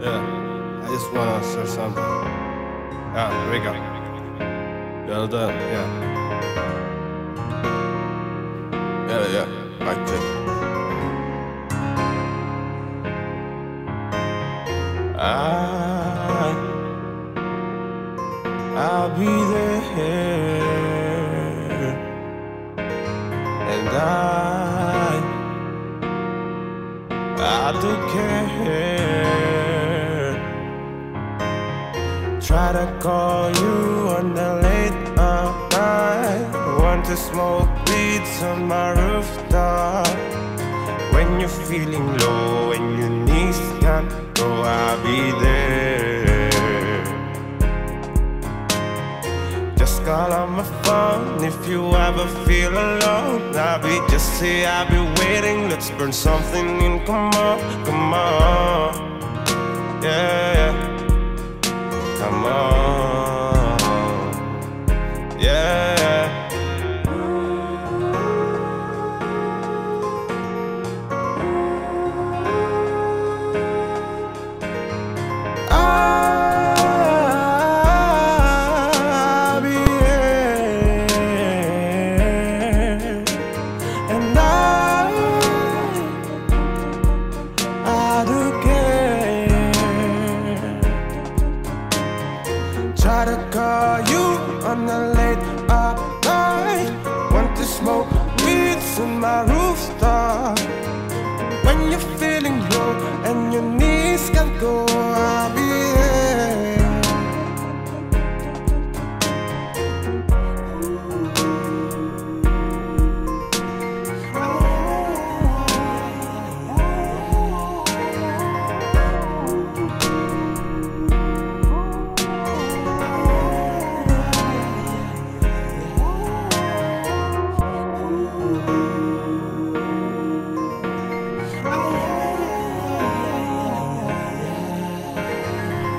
Yeah, I just wanna say something. Yeah, here we go. Well done, yeah. Yeah, yeah, right there. I, I'll be there, and I, I don't care. Try to call you on the late night. Want to smoke weeds on my rooftop. When you're feeling low and your knees can't go, I'll be there. Just call on my phone if you ever feel alone. I'll be just here, I'll be waiting. Let's burn something in. Come on, come on, yeah, come on, yeah. Try to call you on the late up night. Want to smoke weeds on my rooftop. When you're feeling low and your knees can't go, I'll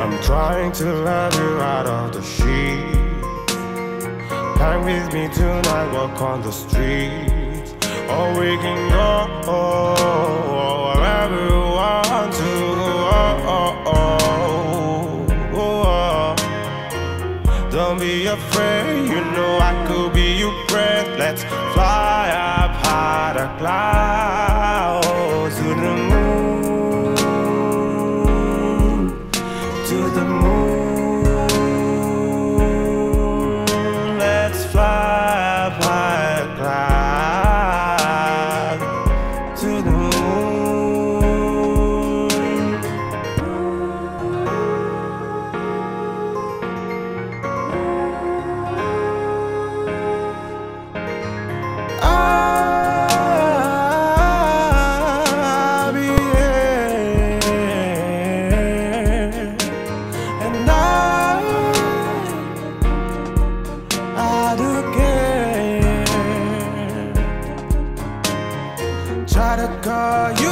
I'm trying to love you out of the sheet. Come with me tonight, walk on the street. Or oh, we can go oh, oh, wherever you want to. Don't be afraid, you know I could be your friend. Let's fly up high to climb. to the call you